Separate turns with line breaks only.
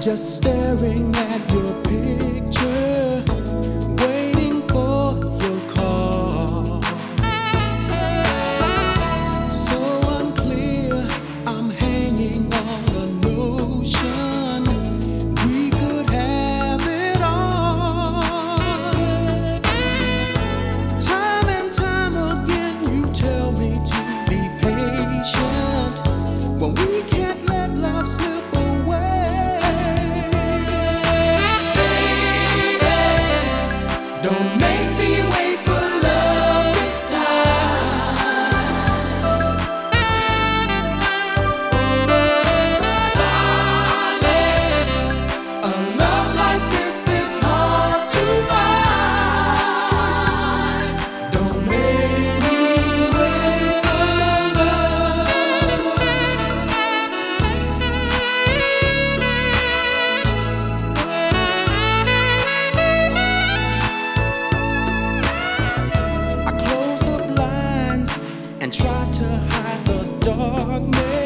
just staring try to hide the darkness.